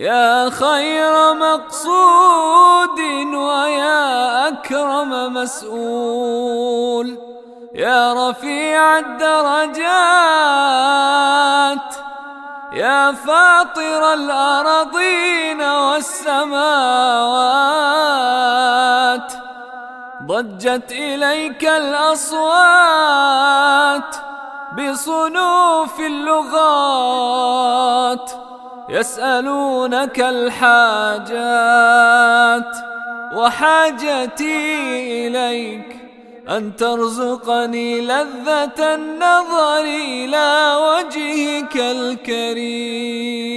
يا خير مقصود ويا أكرم مسؤول. يا رفيع الدرجات يا فاطر الأراضين والسماوات. ضجت إليك الأصوات بصنوف اللغات. يسألونك الحاجات وحاجتي إليك أن ترزقني لذة النظر إلى وجهك الكريم.